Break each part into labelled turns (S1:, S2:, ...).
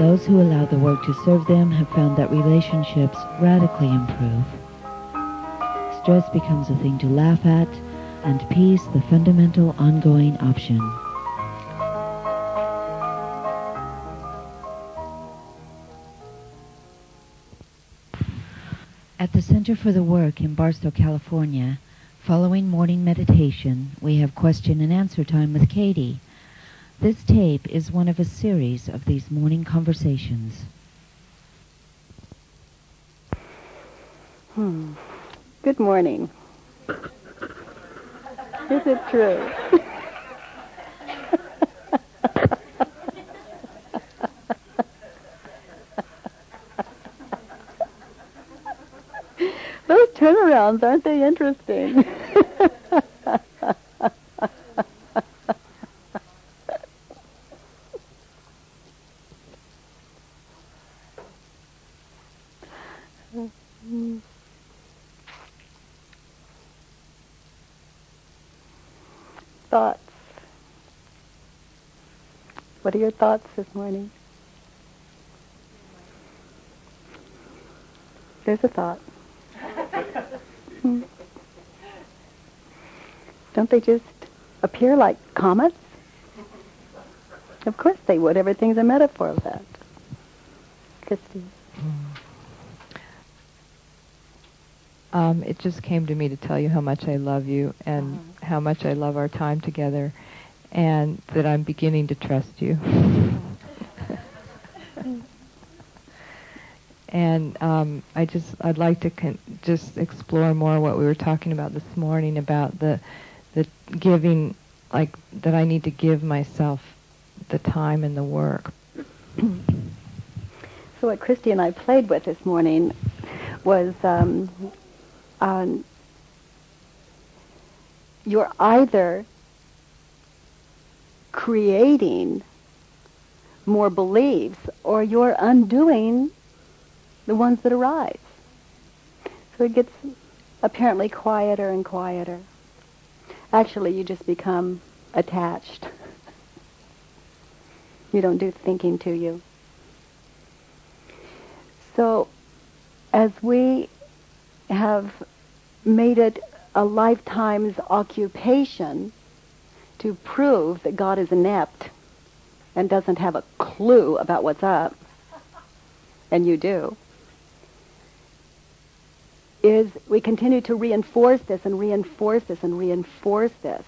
S1: Those who allow the work to serve them have found that relationships radically improve. Stress becomes a thing to laugh at, and peace the fundamental ongoing option. At the Center for the Work in Barstow, California, following morning meditation, we have question and answer time with Katie. This tape is one of a series of these morning conversations.
S2: Hmm. Good morning. Is it true? Those turnarounds, aren't they interesting? thoughts. What are your thoughts this morning? There's a thought. Hmm. Don't they just appear like comets? Of course they would. Everything's a metaphor of that. Christy.
S3: Um, it just came to me to tell you how much I love you and uh-huh. how much I love our time together, and that I'm beginning to trust you. and um, I just I'd like to con- just explore more what we were talking about this morning about the the giving, like that I need to give myself the time and the work.
S2: so what Christy and I played with this morning was um, um, you're either creating more beliefs or you're undoing the ones that arise. So it gets apparently quieter and quieter. Actually, you just become attached. you don't do thinking to you. So as we have made it a lifetime's occupation to prove that God is inept and doesn't have a clue about what's up, and you do, is we continue to reinforce this and reinforce this and reinforce this.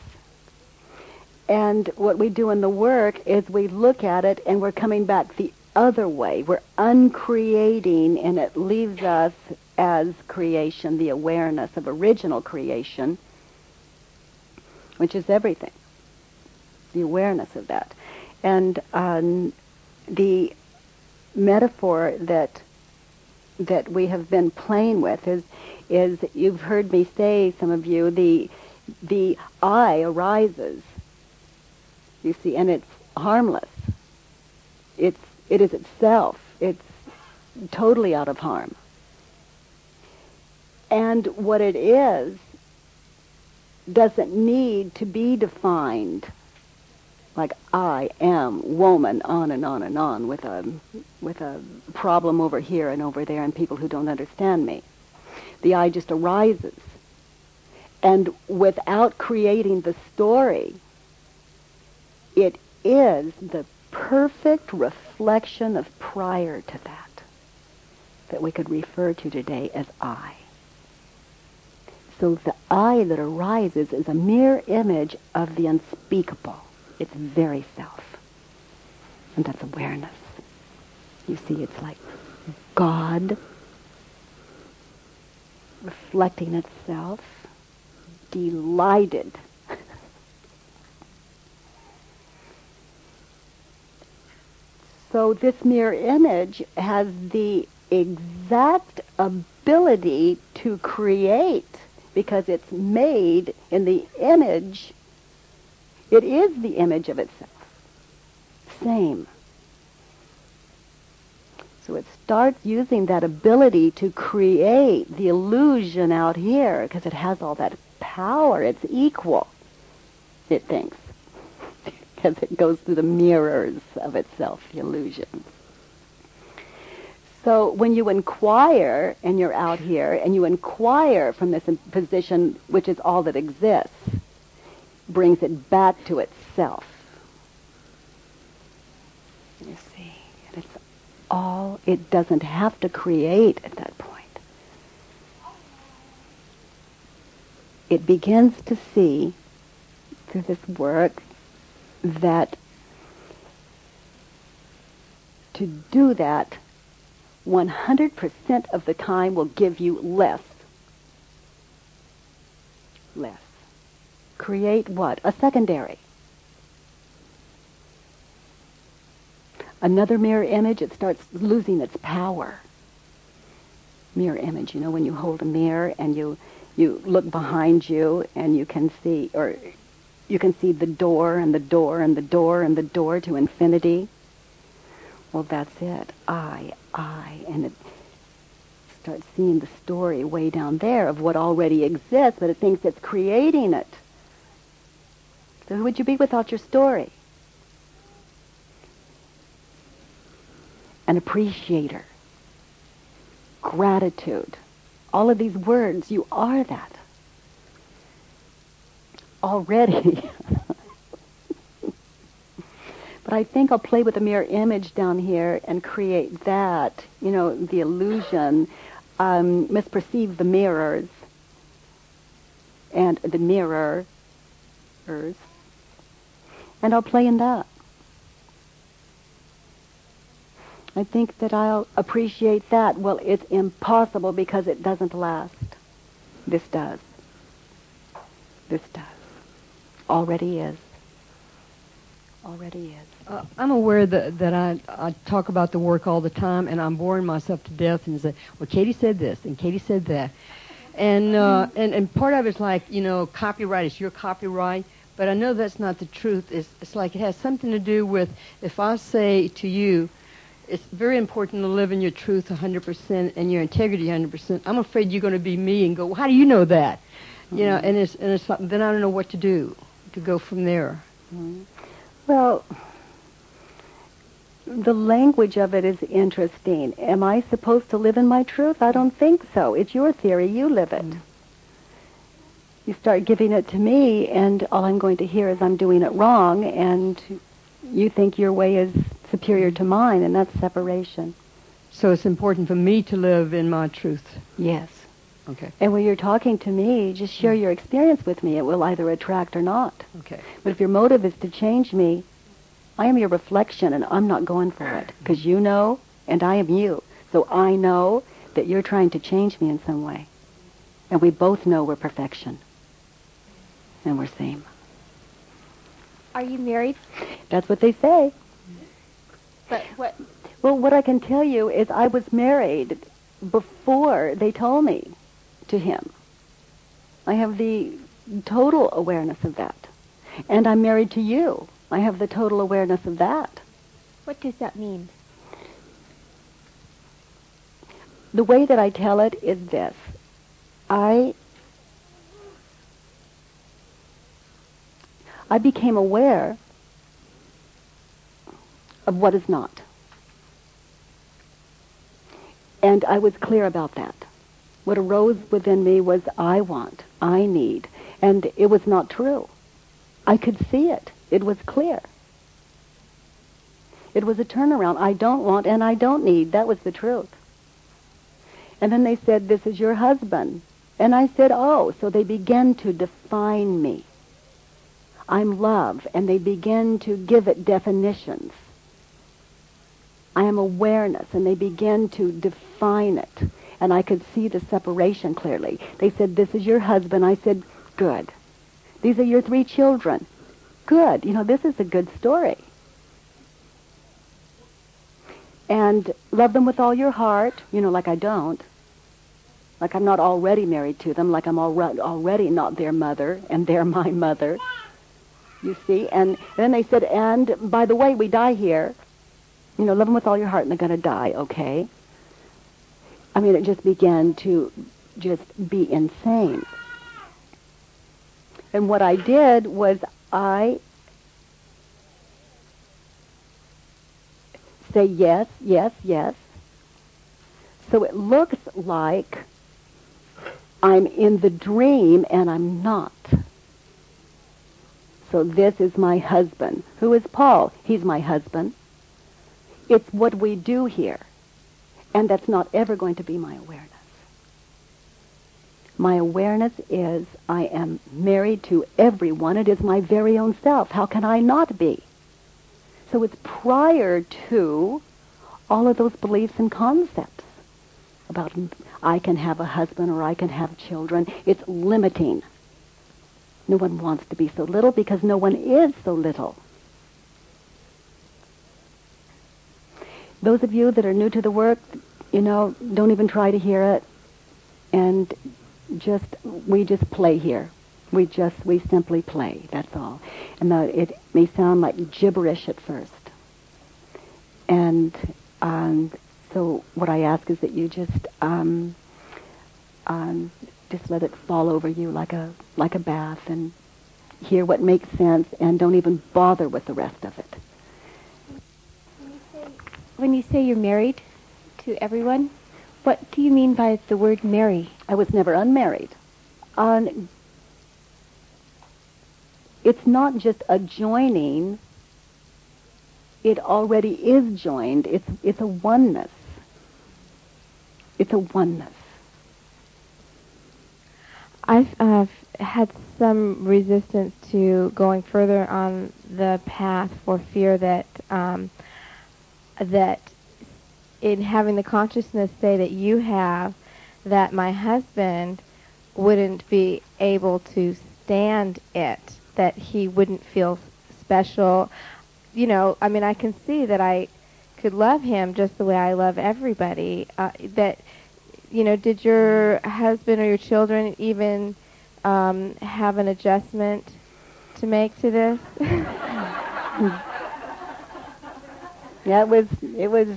S2: And what we do in the work is we look at it and we're coming back the other way. We're uncreating and it leaves us as creation, the awareness of original creation, which is everything. The awareness of that. And um, the metaphor that that we have been playing with is is you've heard me say some of you the the I arises. You see and it's harmless. It's it is itself. It's totally out of harm. And what it is doesn't need to be defined like I am woman on and on and on with a with a problem over here and over there and people who don't understand me. The I just arises. And without creating the story, it is the perfect reflection of prior to that that we could refer to today as I. So the I that arises is a mere image of the unspeakable. It's very self. And that's awareness. You see, it's like God reflecting itself, delighted. So this mirror image has the exact ability to create because it's made in the image. It is the image of itself. Same. So it starts using that ability to create the illusion out here because it has all that power. It's equal, it thinks, because it goes through the mirrors of itself, the illusion. So when you inquire and you're out here and you inquire from this position, which is all that exists, brings it back to itself. You see, it's all, it doesn't have to create at that point. It begins to see through this work that to do that 100% of the time will give you less. Less. Create what? A secondary. Another mirror image, it starts losing its power. Mirror image, you know, when you hold a mirror and you, you look behind you and you can see, or you can see the door and the door and the door and the door to infinity. Well, that's it. I, I. And it starts seeing the story way down there of what already exists, but it thinks it's creating it. So who would you be without your story? an appreciator, gratitude. All of these words, you are that. Already. but I think I'll play with the mirror image down here and create that, you know, the illusion, um, misperceive the mirrors and the mirrors. And I'll play in that. I think that I'll appreciate that. Well, it's impossible because it doesn't last. This does. This does. Already is. Already is.
S4: Uh, I'm aware that that I I talk about the work all the time, and I'm boring myself to death and say, well, Katie said this, and Katie said that, and uh, and and part of it's like you know, copyright is your copyright. But I know that's not the truth. It's, it's like it has something to do with if I say to you, it's very important to live in your truth 100% and your integrity 100%. I'm afraid you're going to be me and go, well, how do you know that? Mm-hmm. You know, and it's and it's like, then I don't know what to do to go from there.
S2: Mm-hmm. Well, the language of it is interesting. Am I supposed to live in my truth? I don't think so. It's your theory. You live it. Mm-hmm. You start giving it to me, and all I'm going to hear is I'm doing it wrong, and you think your way is superior to mine, and that's separation.
S4: So it's important for me to live in my truth.
S2: Yes.
S4: Okay.
S2: And when you're talking to me, just share your experience with me. It will either attract or not.
S4: Okay.
S2: But if your motive is to change me, I am your reflection, and I'm not going for it because you know, and I am you. So I know that you're trying to change me in some way, and we both know we're perfection, and we're same.
S5: Are you married?
S2: That's what they say.
S5: But what?
S2: Well, what I can tell you is I was married before they told me to him. I have the total awareness of that. And I'm married to you. I have the total awareness of that.
S5: What does that mean?
S2: The way that I tell it is this. I I became aware of what is not. And I was clear about that. What arose within me was I want, I need, and it was not true. I could see it. It was clear. It was a turnaround. I don't want and I don't need. That was the truth. And then they said, this is your husband. And I said, oh, so they began to define me. I'm love, and they begin to give it definitions. I am awareness, and they begin to define it. And I could see the separation clearly. They said, this is your husband. I said, good. These are your three children. Good. You know, this is a good story. and love them with all your heart, you know, like I don't. Like I'm not already married to them, like I'm alre- already not their mother, and they're my mother. You see? And then they said, and by the way, we die here. You know, love them with all your heart, and they're going to die, okay? I mean, it just began to just be insane. And what I did was I say yes, yes, yes. So it looks like I'm in the dream and I'm not. So this is my husband. Who is Paul? He's my husband. It's what we do here. And that's not ever going to be my awareness. My awareness is I am married to everyone. It is my very own self. How can I not be? So it's prior to all of those beliefs and concepts about I can have a husband or I can have children. It's limiting. No one wants to be so little because no one is so little. Those of you that are new to the work, you know, don't even try to hear it. And just, we just play here. We just, we simply play, that's all. And it may sound like gibberish at first. And um, so what I ask is that you just, um, um, just let it fall over you like a, like a bath and hear what makes sense and don't even bother with the rest of it.
S5: When you say you're married to everyone, what do you mean by the word marry?
S2: I was never unmarried. Um, it's not just a joining. It already is joined. It's, it's a oneness. It's a oneness.
S6: I've uh, had some resistance to going further on the path for fear that um, that in having the consciousness say that you have that my husband wouldn't be able to stand it that he wouldn't feel special. You know i mean i can see that i could love him just the way i love everybody uh, that you know did your husband or your children even um, have an adjustment to make to this
S2: Yeah, it was it was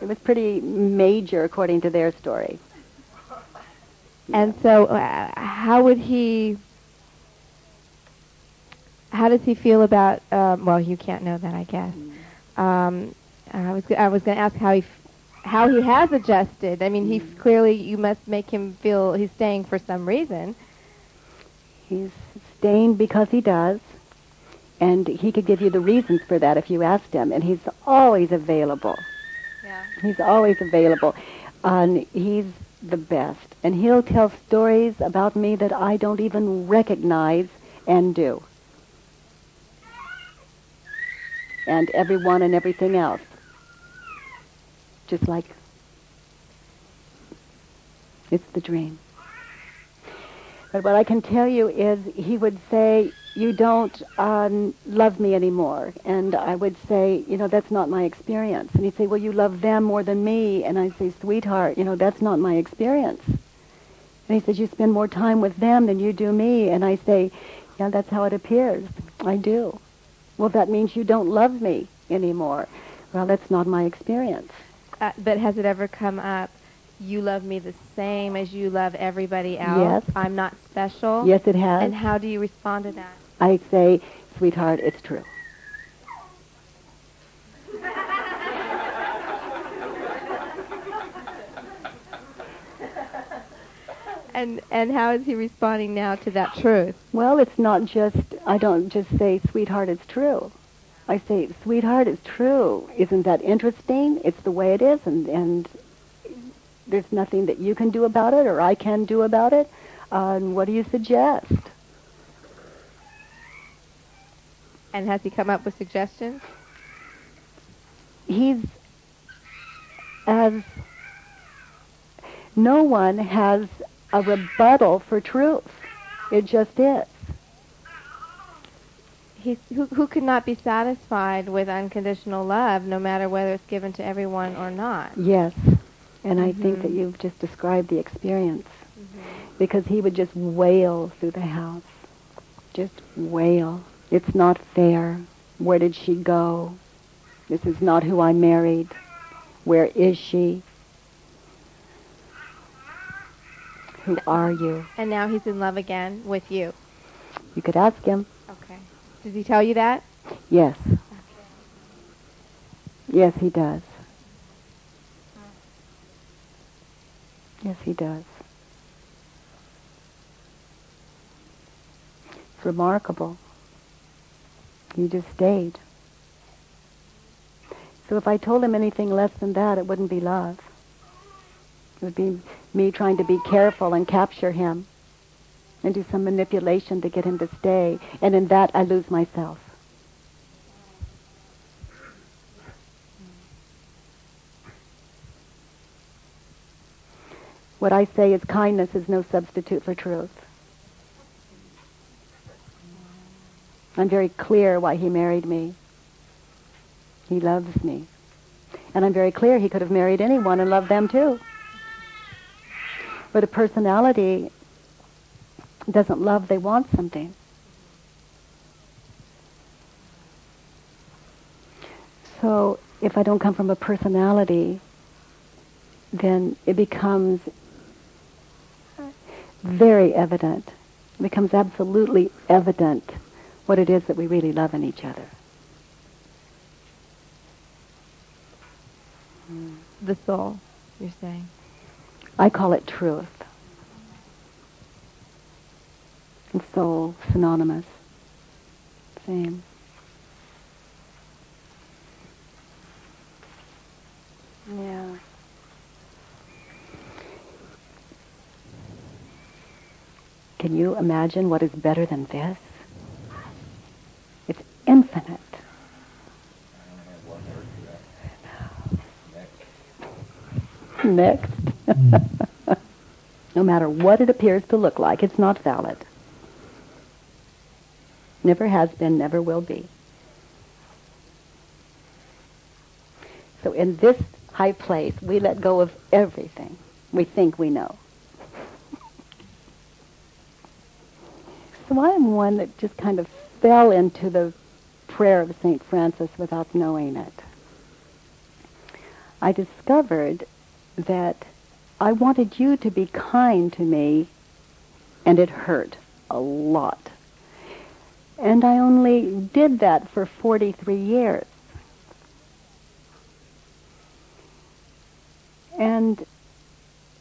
S2: it was pretty major according to their story.
S6: And so, uh, how would he? How does he feel about? Um, well, you can't know that, I guess. Um, I was I was going to ask how he f- how he has adjusted. I mean, he f- clearly you must make him feel he's staying for some reason.
S2: He's staying because he does, and he could give you the reasons for that if you asked him. And he's always available.
S6: Yeah.
S2: He's always available. And he's the best. And he'll tell stories about me that I don't even recognize and do. And everyone and everything else. Just like it's the dream. But what I can tell you is he would say, you don't um, love me anymore. And I would say, you know, that's not my experience. And he'd say, well, you love them more than me. And I'd say, sweetheart, you know, that's not my experience. And he says, you spend more time with them than you do me. And I say, yeah, that's how it appears. I do. Well, that means you don't love me anymore. Well, that's not my experience.
S6: Uh, but has it ever come up? You love me the same as you love everybody else.
S2: Yes.
S6: I'm not special.
S2: Yes, it has.
S6: And how do you respond to that?
S2: I say, sweetheart, it's true.
S6: And and how is he responding now to that truth?
S2: Well, it's not just, I don't just say, sweetheart, it's true. I say, sweetheart, it's true. Isn't that interesting? It's the way it is, and, and there's nothing that you can do about it or I can do about it. Uh, and what do you suggest?
S6: And has he come up with suggestions?
S2: He's as no one has a rebuttal for truth. It just is.
S6: He's who who could not be satisfied with unconditional love, no matter whether it's given to everyone or not.
S2: Yes. And I think that mm-hmm. you've just described the experience. Mm-hmm. Because he would just wail through the house. Just wail. It's not fair. Where did she go? This is not who I married. Where is she? Who are you?
S6: And now he's in love again with you.
S2: You could ask him.
S6: Okay. Does he tell you that?
S2: Yes. Yes, he does. Yes, he does. It's remarkable. He just stayed. So if I told him anything less than that, it wouldn't be love. It would be me trying to be careful and capture him and do some manipulation to get him to stay. And in that, I lose myself. What I say is kindness is no substitute for truth. I'm very clear why he married me. He loves me. And I'm very clear he could have married anyone and loved them too. But a personality doesn't love, they want something. So if I don't come from a personality, then it becomes very evident. It becomes absolutely evident what it is that we really love in each other.
S6: The soul, you're saying.
S2: I call it truth. And soul, synonymous. Same. Yeah. Can you imagine what is better than this? It's infinite. Next. Hmm. no matter what it appears to look like, it's not valid. Never has been, never will be. So in this high place, we let go of everything we think we know. so I am one that just kind of fell into the prayer of St. Francis without knowing it. I discovered that I wanted you to be kind to me, and it hurt a lot. And I only did that for 43 years. And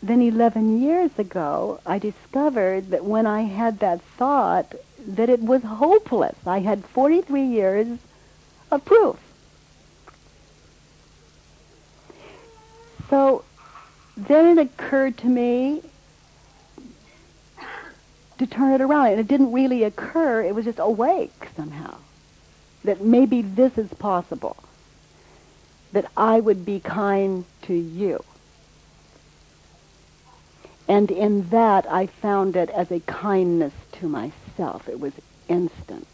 S2: then 11 years ago, I discovered that when I had that thought, that it was hopeless. I had 43 years of proof. So then it occurred to me to turn it around. And it didn't really occur, it was just awake somehow. That maybe this is possible. That I would be kind to you. And in that, I found it as a kindness to myself. It was instant.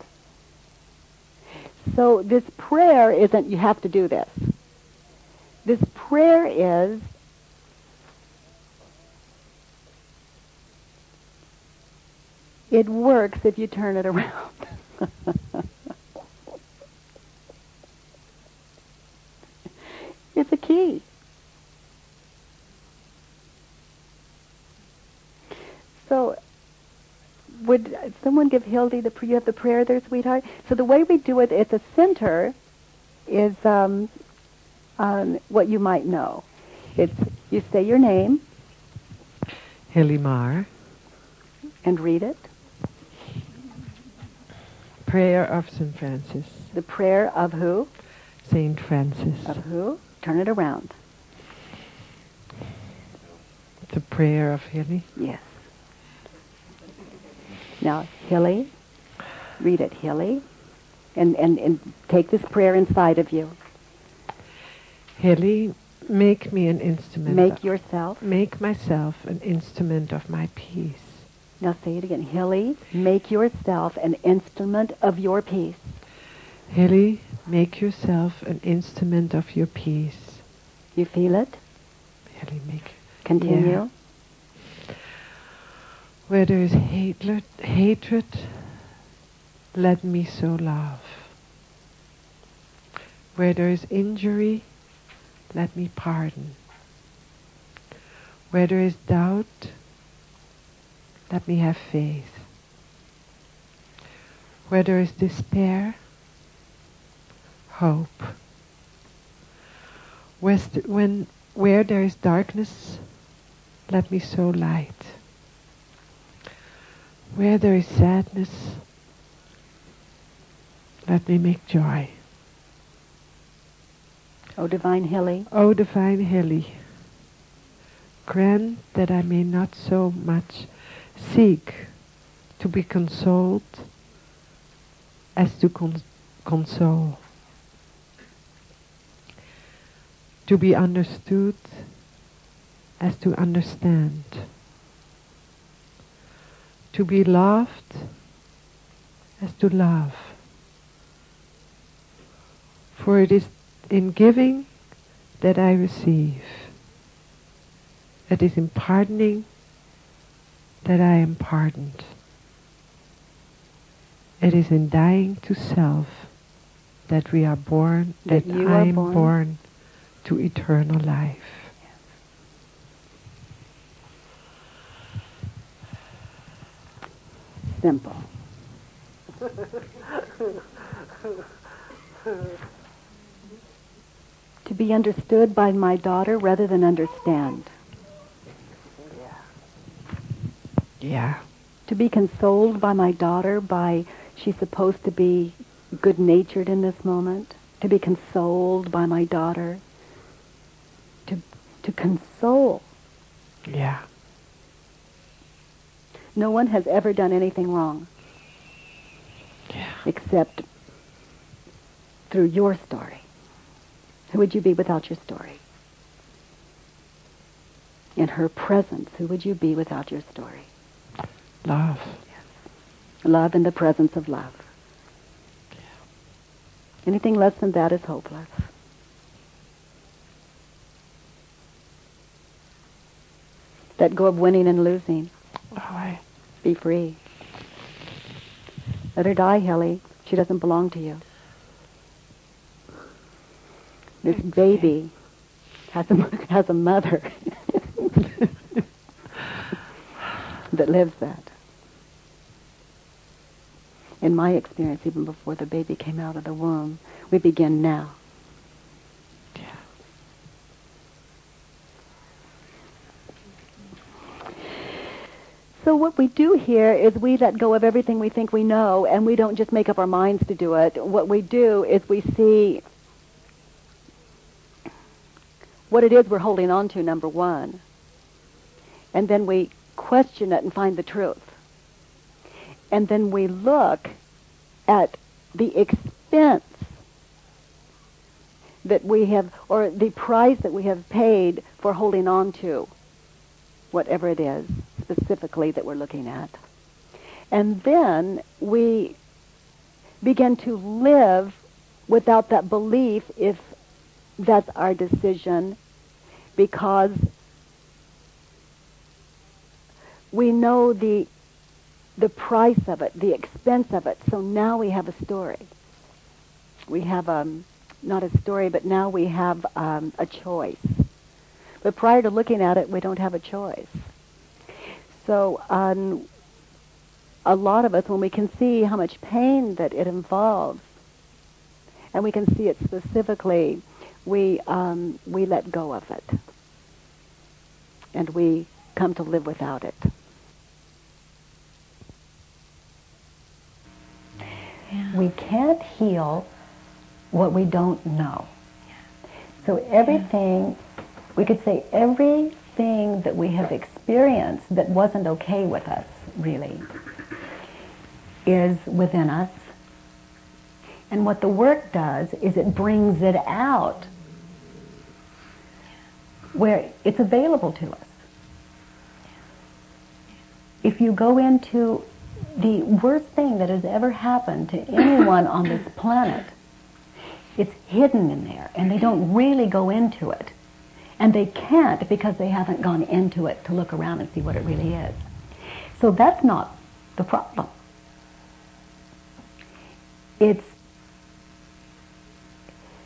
S2: So this prayer isn't, you have to do this. This prayer is, it works if you turn it around. it's a key. So, would someone give Hildy the you have the prayer there, sweetheart? So the way we do it at the center is um, um, what you might know. It's you say your name
S7: Hilimar,
S2: and read it.
S7: Prayer of St. Francis,
S2: The prayer of who?
S7: Saint Francis,
S2: Of who? Turn it around.
S7: the prayer of Hilly?
S2: Yes. Now, Hilly, read it, Hilly, and, and, and take this prayer inside of you.
S7: Hilly, make me an instrument.
S2: Make yourself.
S7: make myself an instrument of my peace.
S2: Now say it again. Hilly, make yourself an instrument of your peace.
S7: Hilly, make yourself an instrument of your peace.
S2: You feel it?
S7: Hilly, make.
S2: Continue.
S7: Where there is hatred, hatred, let me so love. Where there is injury, let me pardon. Where there is doubt, let me have faith. Where there is despair, hope. West, when, where there is darkness, let me sow light. Where there is sadness, let me make joy.
S2: O divine Hilly,
S7: O divine Hilly, grant that I may not so much seek to be consoled as to con- console, to be understood as to understand, to be loved as to love. For it is in giving that I receive. It is in pardoning that I am pardoned. It is in dying to self that we are born,
S2: That
S7: that, I am
S2: born.
S7: born to eternal life.
S2: simple. to be understood by my daughter rather than understand.
S7: Yeah.
S2: To be consoled by my daughter by she's supposed to be good natured in this moment. To be consoled by my daughter. To to console.
S7: Yeah.
S2: No one has ever done anything wrong
S7: Yeah.
S2: except through your story. Who would you be without your story? In her presence, who would you be without your story?
S7: Love. yes.
S2: Love in the presence of love. Anything less than that is hopeless. Let go of winning and losing.
S7: Oh, I,
S2: Be free. Let her die, Hilly. She doesn't belong to you. This baby has a, has a mother that lives that. In my experience, even before the baby came out of the womb, we begin now.
S7: yeah.
S2: So what we do here is we let go of everything we think we know, and we don't just make up our minds to do it. What we do is we see what it is we're holding on to, number one, and then we question it and find the truth. And then we look at the expense that we have, or the price that we have paid for holding on to whatever it is specifically that we're looking at. And then we begin to live without that belief if that's our decision because we know the the price of it, the expense of it. So now we have a story. We have um, not a story, but now we have um, a choice. But prior to looking at it, we don't have a choice. So um, a lot of us, when we can see how much pain that it involves, and we can see it specifically, we um, we let go of it, and we come to live without it. We can't heal what we don't know. So everything, we could say everything that we have experienced that wasn't okay with us, really, is within us. And what the work does is it brings it out where it's available to us. If you go into the worst thing that has ever happened to anyone on this planet, It's hidden in there, and they don't really go into it. And they can't because they haven't gone into it to look around and see what it really is. So that's not the problem. It's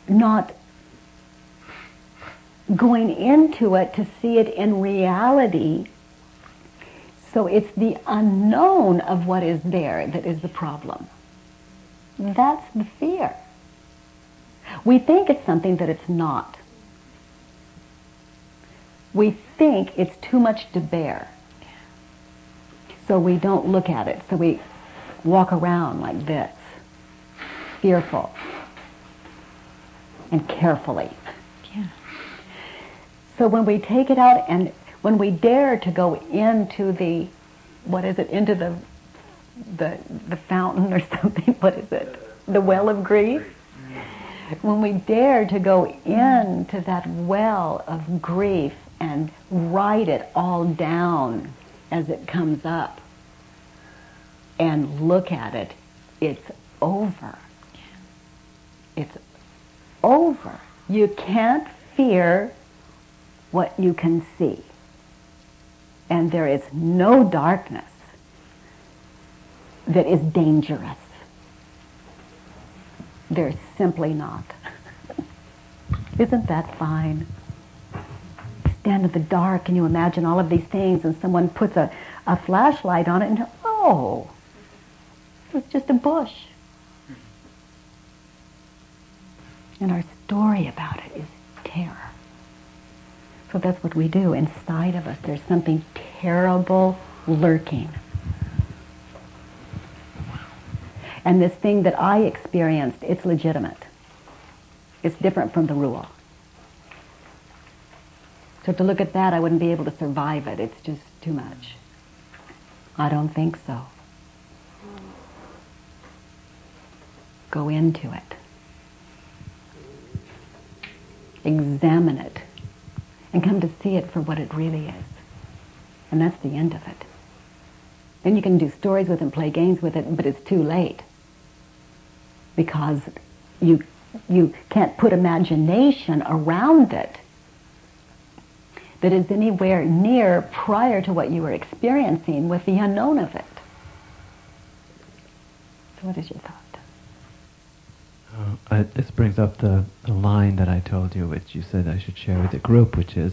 S2: not going into it to see it in reality. So it's the unknown of what is there that is the problem. That's the fear. We think it's something that it's not. We think it's too much to bear. So we don't look at it. So we walk around like this, fearful and carefully.
S1: Yeah.
S2: So when we take it out and when we dare to go into the, what is it, into the, the, the fountain or something, what is it? The well of grief? When we dare to go into that well of grief and write it all down as it comes up and look at it, it's over. It's over. You can't fear what you can see. And there is no darkness that is dangerous. There's simply not. Isn't that fine? Stand in the dark and you imagine all of these things and someone puts a, a flashlight on it and oh, it was just a bush. And our story about it is terror. So that's what we do. Inside of us, there's something terrible lurking. And this thing that I experienced, it's legitimate. It's different from the rule. So to look at that, I wouldn't be able to survive it. It's just too much. I don't think so. Go into it. Examine it. And come to see it for what it really is. And that's the end of it. Then you can do stories with it, play games with it, but it's too late. Because you, you can't put imagination around it that is anywhere near prior to what you were experiencing with the unknown of it. So what is your thought?
S8: Uh, this brings up the, the line that I told you, which you said I should share with the group, which is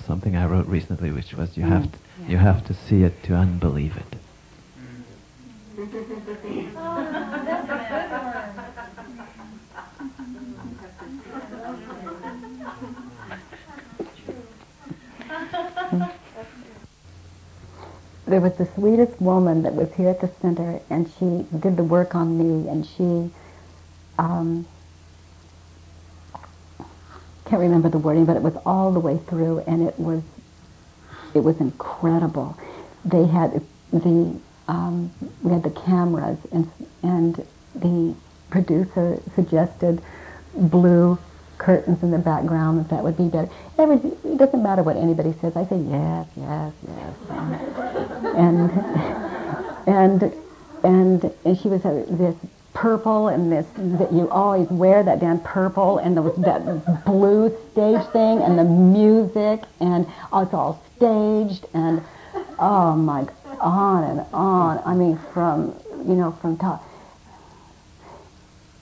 S8: something I wrote recently, which was you
S2: Mm,
S8: have to,
S2: yeah.
S8: you have to see it to unbelieve it.
S2: there was the sweetest woman that was here at the center, and she did the work on me, and she um, can't remember the wording, but it was all the way through, and it was it was incredible. They had the um, we had the cameras, and and the producer suggested blue curtains in the background if that would be better. It doesn't matter what anybody says. I say yes, yes, yes. and and and and she was uh, this purple and this that you always wear that damn purple and those that blue stage thing and the music and oh, it's all staged and oh my on and on. I mean from you know from top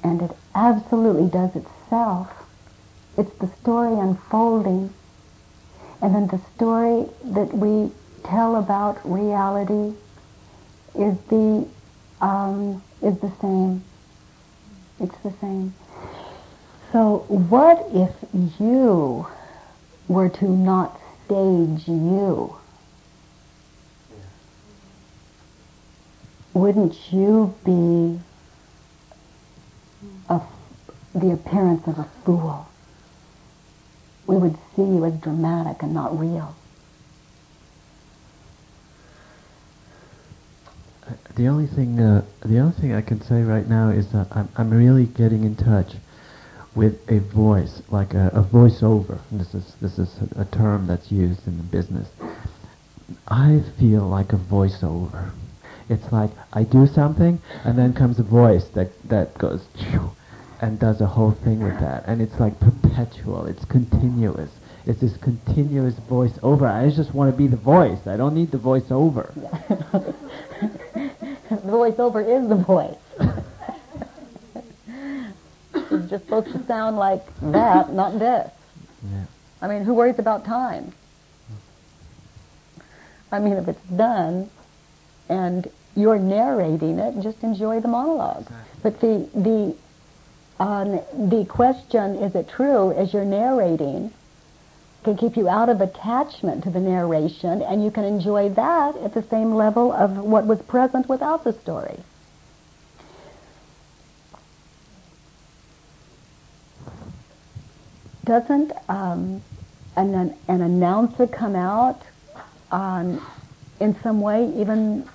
S2: and it absolutely does itself. It's the story unfolding and then the story that we tell about reality is the um, is the same. It's the same. So what if you were to not stage you? Wouldn't you be a, the appearance of a fool? We would see you as dramatic and not real.
S8: The only thing, uh, the only thing I can say right now is that I'm, I'm really getting in touch with a voice, like a, a voiceover. This is this is a, term that's used in the business. I feel like a voiceover. It's like I do something, and then comes a voice that that goes, and does a whole thing with that. And it's like perpetual. It's continuous. It's this continuous voice over. I just want to be the voice. I don't need the voice over.
S2: the voiceover is the voice. it's just supposed to sound like that, not this.
S8: Yeah.
S2: I mean, who worries about time? I mean, if it's done and you're narrating it, just enjoy the monologue. But the the um, the question, is it true, as you're narrating, can keep you out of attachment to the narration, and you can enjoy that at the same level of what was present without the story. Doesn't um, an, an announcer come out um, in some way, even,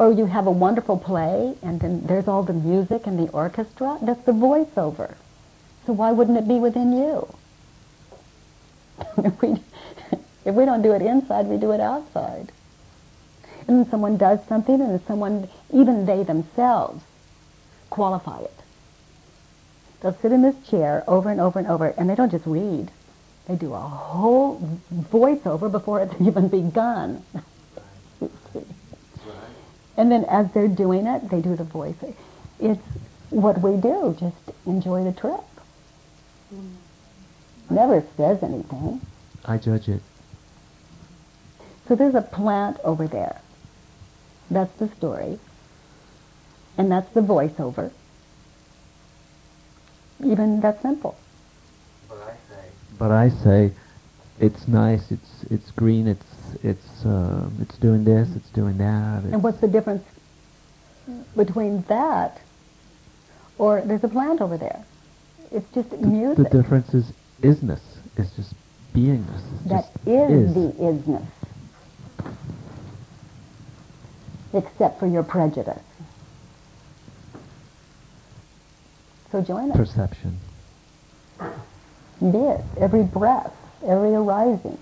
S2: or you have a wonderful play, and then there's all the music and the orchestra? That's the voiceover. So why wouldn't it be within you? if, we, if we don't do it inside, we do it outside. And then someone does something, and someone, even they themselves, qualify it. They'll sit in this chair over and over and over, and they don't just read. They do a whole voiceover before it's even begun. and then as they're doing it, they do the voice. It's what we do. Just enjoy the trip. Mm. Never says anything.
S8: I judge it.
S2: So there's a plant over there. That's the story. And that's the voiceover. Even that simple.
S8: But I say, But I say, it's nice. It's it's green. It's it's uh, it's doing this. It's doing that.
S2: And what's the difference between that or there's a plant over there? It's just
S8: the,
S2: music.
S8: the difference is isness. is just beingness. It's
S2: That
S8: just
S2: is
S8: is.
S2: the isness. Except for your prejudice. So join us.
S8: perception.
S2: This, every breath, every arising.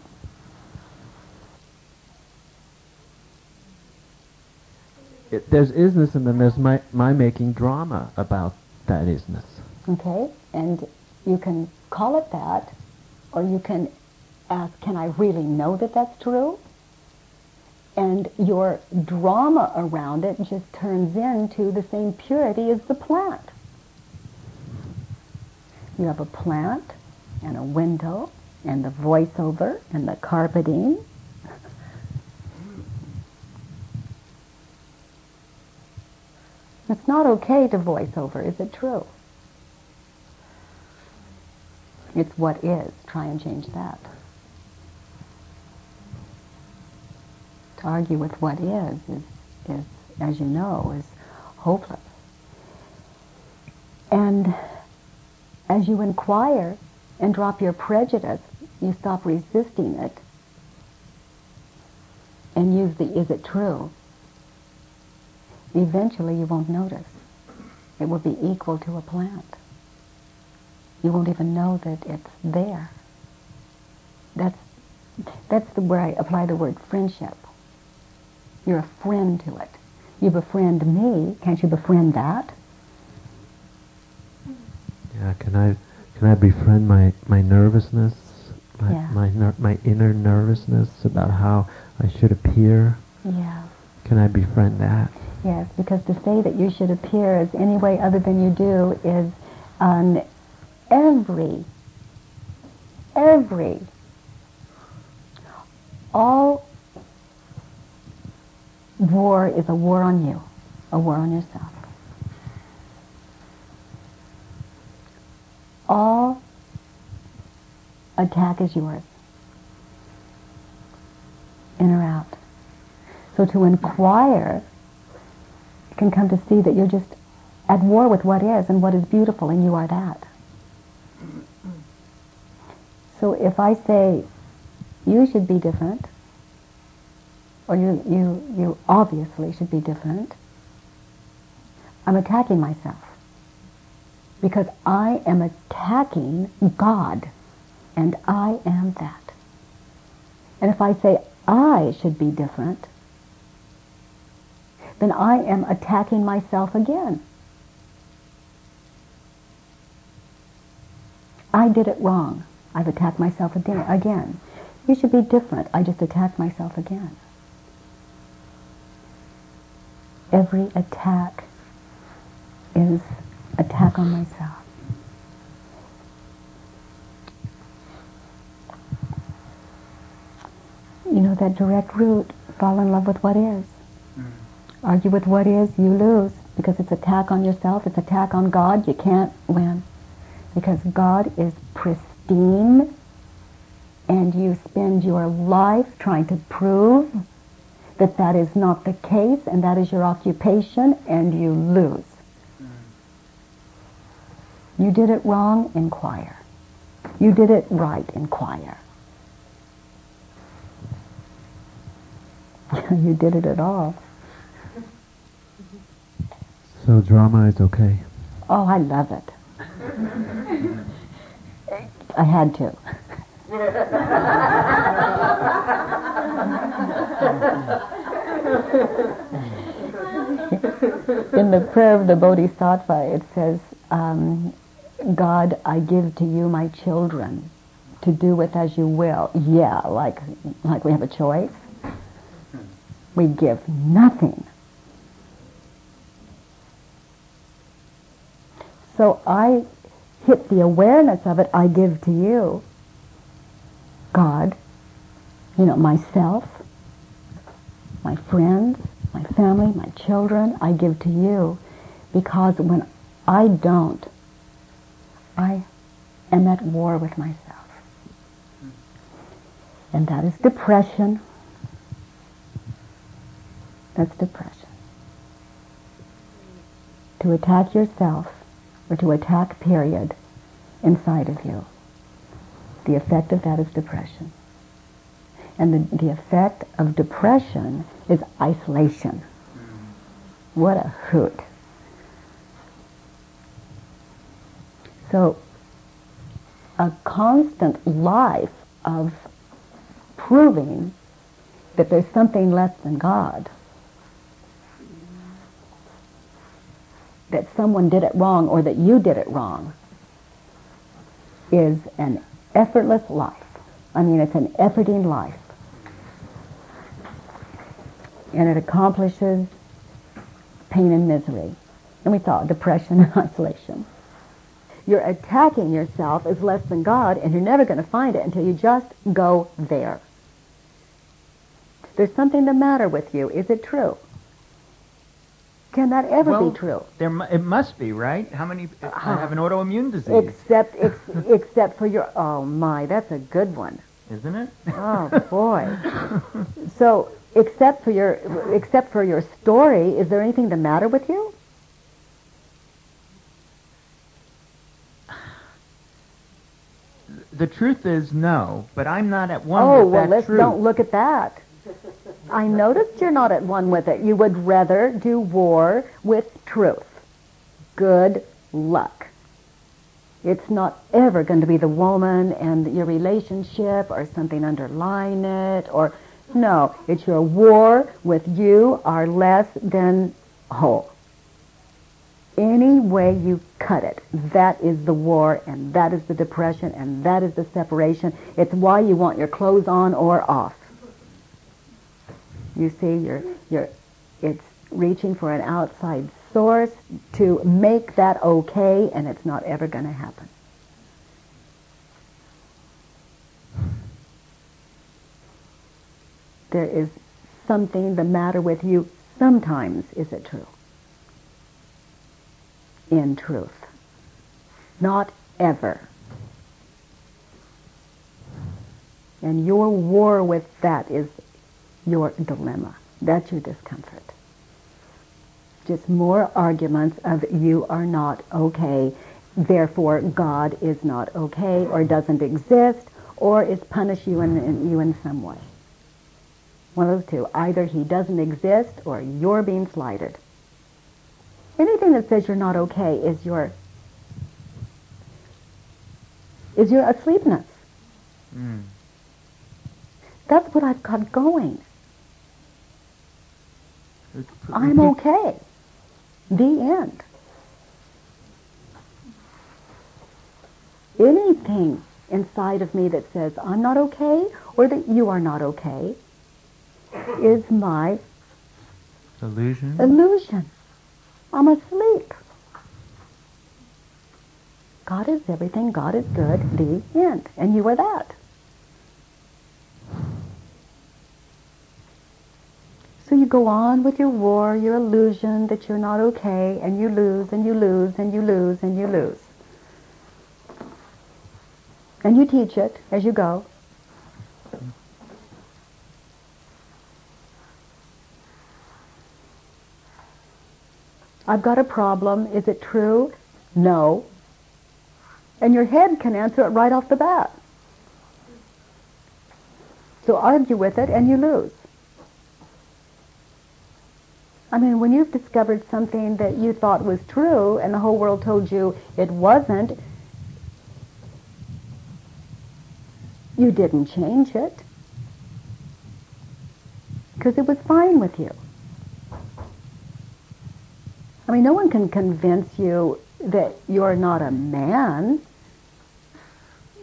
S8: It, there's isness, and then there's my my making drama about that isness.
S2: Okay? And you can call it that, or you can ask, can I really know that that's true? And your drama around it just turns into the same purity as the plant. You have a plant, and a window, and the voiceover, and the carpeting. It's not okay to voice over, is it true? It's what is. Try and change that. To argue with what is is, is as you know, is hopeless. And as you inquire and drop your prejudice, you stop resisting it and use the is it true, eventually you won't notice. It will be equal to a plant. You won't even know that it's there. That's, that's the where I apply the word friendship. You're a friend to it. You befriend me, can't you befriend that?
S8: Yeah. Can I can I befriend my my nervousness, my
S2: Yeah.
S8: my ner- my inner nervousness about how I should appear?
S2: Yeah.
S8: Can I befriend that?
S2: Yes, because to say that you should appear as any way other than you do is on every, every, all war is a war on you, a war on yourself. All attack is yours, in or out. So to inquire can come to see that you're just at war with what is and what is beautiful, and you are that. So if I say, you should be different, or you, you, you obviously should be different, I'm attacking myself. Because I am attacking God, and I am that. And if I say, I should be different, then I am attacking myself again. I did it wrong. I've attacked myself again. You should be different. I just attacked myself again. Every attack is attack on myself. You know that direct route, fall in love with what is. Mm. Argue with what is, you lose. Because it's attack on yourself, it's attack on God, you can't win. Because God is pristine and you spend your life trying to prove that that is not the case and that is your occupation and you lose. Mm. You did it wrong, inquire. You did it right, inquire. you did it at all.
S8: So drama is okay.
S2: Oh, I love it. I had to. In the prayer of the Bodhisattva, it says, um, God, I give to you my children to do with as you will. Yeah, like, like we have a choice. We give nothing. So I hit the awareness of it, I give to you. God, you know, myself, my friends, my family, my children, I give to you. Because when I don't, I am at war with myself. And that is depression. That's depression. To attack yourself or to attack period inside of you. The effect of that is depression. And the, the effect of depression is isolation. What a hoot. So a constant life of proving that there's something less than God, that someone did it wrong or that you did it wrong, is an effortless life. I mean, it's an efforting life. And it accomplishes pain and misery. And we thought depression and isolation. You're attacking yourself as less than God, and you're never going to find it until you just go there. There's something the matter with you. Is it true? Can that ever
S9: well,
S2: be true?
S9: There, mu- it must be, right? How many uh, uh-huh. I have an autoimmune disease,
S2: Except, ex, except for your. Oh my, that's a good one.
S9: isn't it?
S2: Oh boy. so, except for your, except for your story, is there anything the matter with you?
S9: the truth is no, but I'm not at one
S2: oh
S9: with
S2: well,
S9: that
S2: let's
S9: truth.
S2: don't look at that. I noticed you're not at one with it. You would rather do war with truth. Good luck. It's not ever going to be the woman and your relationship or something underlying it or no, it's your war with you are less than whole. Any way you cut it, that is the war and that is the depression and that is the separation. It's why you want your clothes on or off. You see, you're, you're, it's reaching for an outside source to make that okay, and it's not ever going to happen. There is something the matter with you. Sometimes is it true? In truth. Not ever. And your war with that is your dilemma. That's your discomfort. Just more arguments of you are not okay, therefore God is not okay or doesn't exist or is punish you in, in you in some way. One of those two. Either he doesn't exist or you're being slighted. Anything that says you're not okay is your is your asleepness.
S9: Mm.
S2: That's what I've got going. I'm okay. The end. anything inside of me that says I'm not okay or that you are not okay is my
S9: Illusion.
S2: illusion. I'm asleep. God is everything. God is good. The end. And you are that. You go on with your war, your illusion that you're not okay, and you lose, and you lose, and you lose, and you lose. And you teach it as you go. I've got a problem. Is it true? No. And your head can answer it right off the bat. So argue with it and you lose. I mean, when you've discovered something that you thought was true and the whole world told you it wasn't, you didn't change it because it was fine with you. I mean, no one can convince you that you're not a man,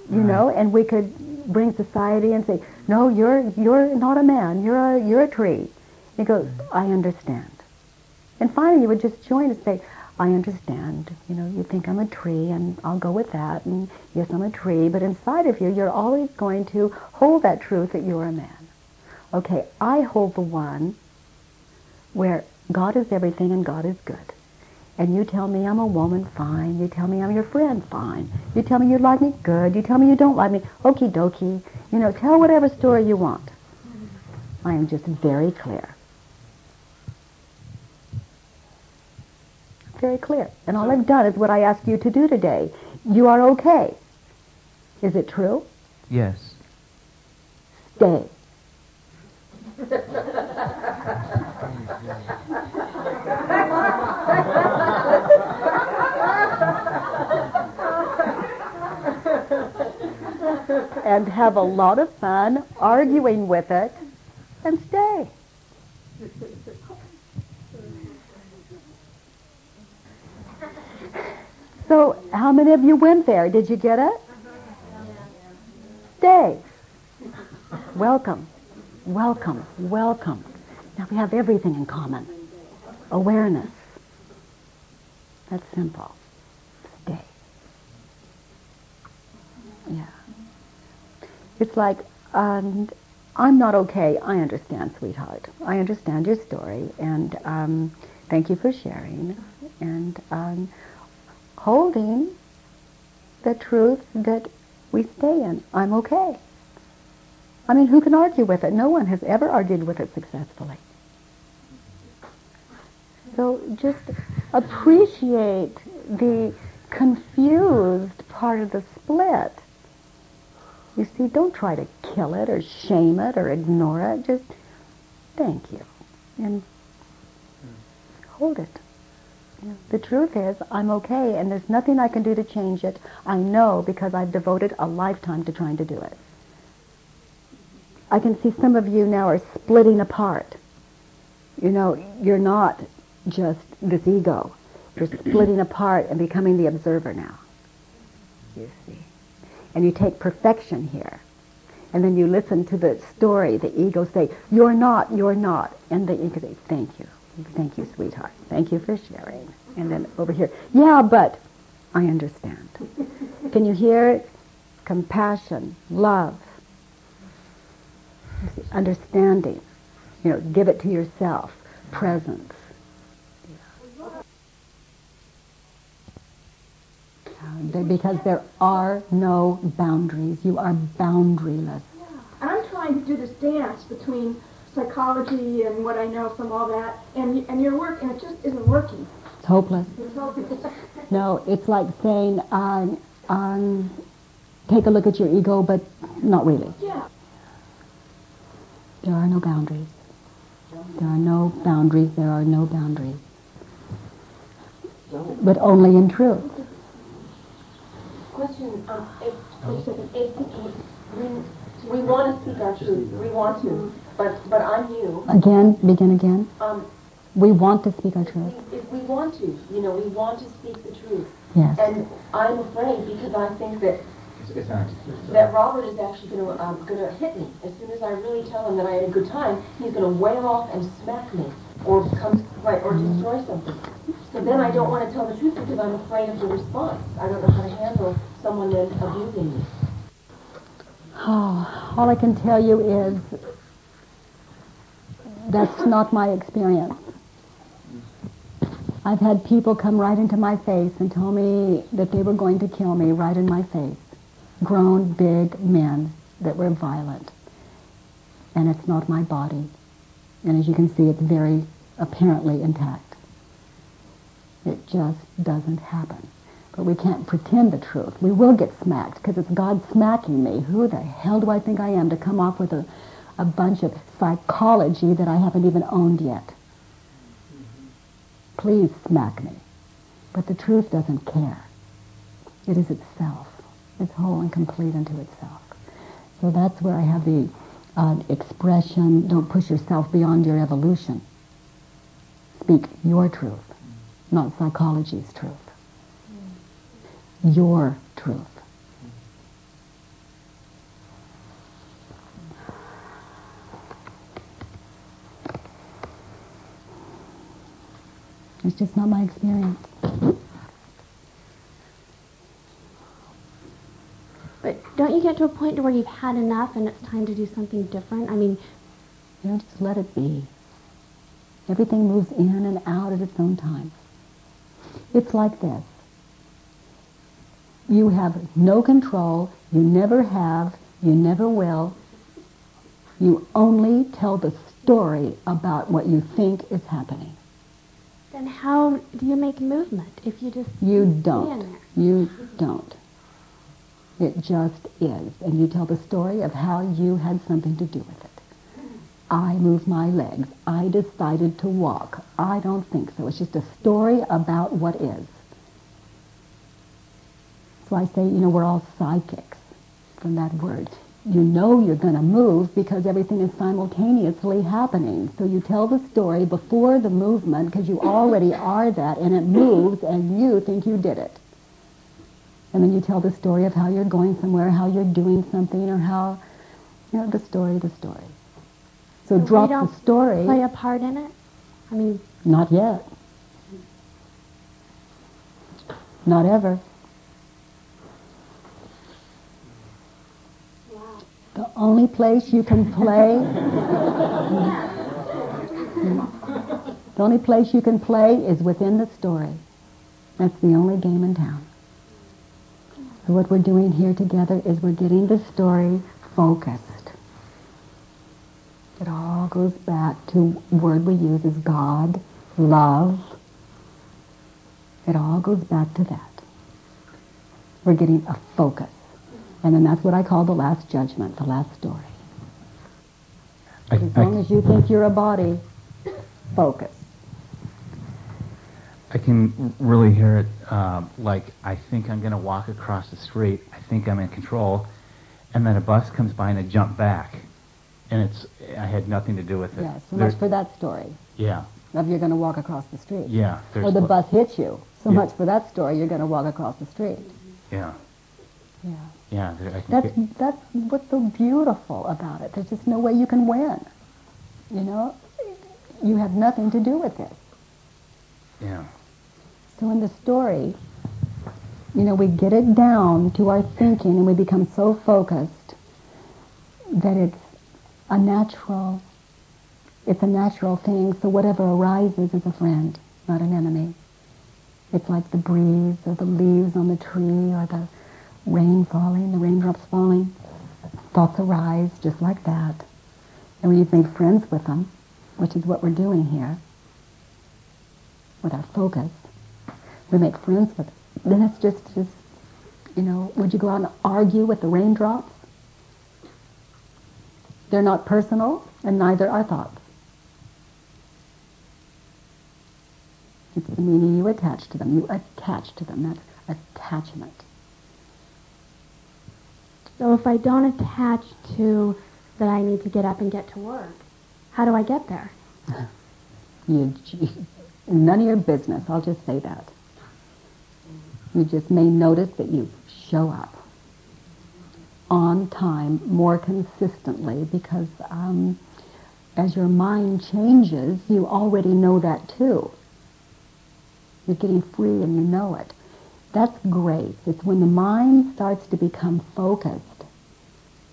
S2: you
S9: Right.
S2: know, and we could bring society and say, no, you're, you're not a man, you're a, you're a tree. He goes, I understand. And finally you would just join and say, I understand. You know, you think I'm a tree and I'll go with that and yes, I'm a tree, but inside of you, you're always going to hold that truth that you're a man. Okay, I hold the one where God is everything and God is good. And you tell me I'm a woman, fine. You tell me I'm your friend, fine. You tell me you like me, good. You tell me you don't like me, okie dokie. You know, tell whatever story you want. I am just very clear. Very clear. And all I've done is what I asked you to do today. You are okay. Is it true?
S9: Yes.
S2: Stay. and have a lot of fun arguing with it and stay. So, how many of you went there? Did you get it? Stay. Welcome. Welcome. Welcome. Now we have everything in common. Awareness. That's simple. Stay. Yeah. It's like, um, I'm not okay. I understand, sweetheart. I understand your story, and um, thank you for sharing. And um, holding the truth that we stay in. I'm okay. I mean, who can argue with it? No one has ever argued with it successfully. So just appreciate the confused part of the split. You see, don't try to kill it or shame it or ignore it. Just thank you and hold it. Yeah. The truth is, I'm okay, and there's nothing I can do to change it. I know because I've devoted a lifetime to trying to do it. I can see some of you now are splitting apart. You know, you're not just this ego. You're splitting apart and becoming the observer now. You see. And you take perfection here. And then you listen to the story, the ego say, you're not, you're not. And the ego say, thank you. Thank you, sweetheart. Thank you for sharing. And then over here, yeah, but I understand. Can you hear it? Compassion, love, understanding. You know, give it to yourself. Presence. Uh, Because there are no boundaries. You are boundaryless.
S10: And I'm trying to do this dance between psychology and what I know from all that and and your work, and it just isn't working.
S2: It's hopeless.
S10: It's hopeless.
S2: No, it's like saying, um, um, take a look at your ego, but not really.
S10: yeah.
S2: There are no boundaries. There are no boundaries. There are no boundaries. But only in truth.
S11: Question, um, if, wait a second, if we, we want to speak our truth, we want to, but, but I'm you.
S2: Again, begin again.
S11: Um,
S2: We want to speak our
S11: if
S2: truth.
S11: we, if we want to, you know, we want to speak the truth,
S2: Yes.
S11: And I'm afraid because I think that
S9: It's, it's not.
S11: that Robert is actually going to um, going to hit me as soon as I really tell him that I had a good time. He's going to wail off and smack me, or come right, or destroy something. So then I don't want to tell the truth because I'm afraid of the response. I don't know how to handle someone then abusing me.
S2: Oh, all I can tell you is that's not my experience. I've had people come right into my face and tell me that they were going to kill me right in my face. Grown, big men that were violent. And it's not my body. And as you can see, it's very apparently intact. It just doesn't happen. But we can't pretend the truth. We will get smacked because it's God smacking me. Who the hell do I think I am to come off with a, a bunch of psychology that I haven't even owned yet? Please smack me. But the truth doesn't care. It is itself. It's whole and complete unto itself. So that's where I have the uh, expression, don't push yourself beyond your evolution. Speak your truth, not psychology's truth. Your truth. It's just not my experience.
S12: But don't you get to a point to where you've had enough and it's time to do something different? I mean,
S2: You know, just let it be. Everything moves in and out at its own time. It's like this. You have no control. You never have. You never will. You only tell the story about what you think is happening.
S12: Then how do you make movement if you just
S2: You don't. You don't. It just is. And you tell the story of how you had something to do with it. I move my legs. I decided to walk. I don't think so. It's just a story about what is. So I say, you know, we're all psychics from that word. You know you're going to move because everything is simultaneously happening. So you tell the story before the movement because you already are that and it moves and you think you did it. And then you tell the story of how you're going somewhere, how you're doing something, or how, you know, the story, the story. So
S12: we
S2: drop the story.
S12: Play a part in it? I mean,
S2: Not yet. Not ever. The only place you can play, the only place you can play is within the story. That's the only game in town. So what we're doing here together is we're getting the story focused. It all goes back to word we use is God, love. It all goes back to that. We're getting a focus. And then that's what I call the last judgment, the last story.
S9: I,
S2: As long as you think you're a body, focus.
S9: I can really hear it uh, like I think I'm going to walk across the street. I think I'm in control, and then a bus comes by and I jump back, and it's I had nothing to do with it.
S2: Yeah, so much for that story
S9: Yeah,
S2: of you're going to walk across the street.
S9: yeah.
S2: Or the bus hits you. So
S9: Yeah.
S2: much for that story, you're going to walk across the street.
S9: Yeah,
S2: Yeah.
S9: Yeah.
S2: That's
S9: get,
S2: that's what's so beautiful about it. There's just no way you can win. You know, you have nothing to do with it.
S9: yeah.
S2: So in the story, you know, we get it down to our thinking and we become so focused that it's a natural it's a natural thing, so whatever arises is a friend, not an enemy. It's like the breeze or the leaves on the tree or the rain falling, the raindrops falling. Thoughts arise just like that. And when you've made friends with them, which is what we're doing here, with our focus, we make friends with them. Then it's just, just, you know, would you go out and argue with the raindrops? They're not personal, and neither are thoughts. It's the meaning you attach to them. You attach to them. That's attachment.
S12: So if I don't attach to that I need to get up and get to work, how do I get there?
S2: You, none of your business. I'll just say that. You just may notice that you show up on time more consistently because um, as your mind changes, you already know that too. You're getting free and you know it. That's grace. It's when the mind starts to become focused,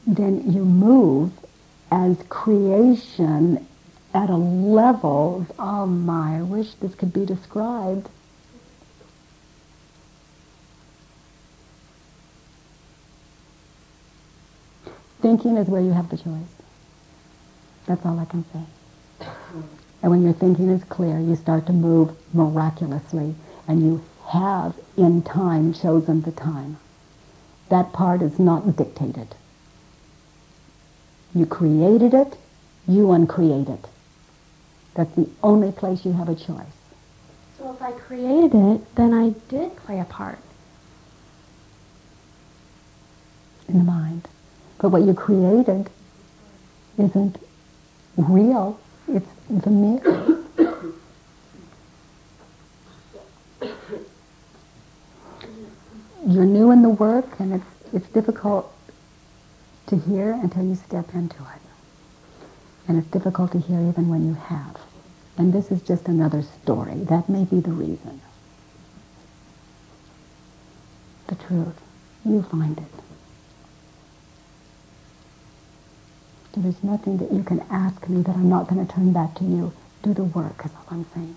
S2: then you move as creation at a level, oh my, I wish this could be described. Thinking is where you have the choice. That's all I can say. And when your thinking is clear, you start to move miraculously, and you have in time chosen the time. That part is not dictated. You created it, you uncreate it. That's the only place you have a choice.
S12: So if I created it, then I did play a part.
S2: In the mind. But what you created isn't real. It's the mirror. You're new in the work and it's, it's difficult to hear until you step into it. And it's difficult to hear even when you have. And this is just another story. That may be the reason. The truth. You find it. There's nothing that you can ask me that I'm not going to turn back to you. Do the work, is all I'm saying.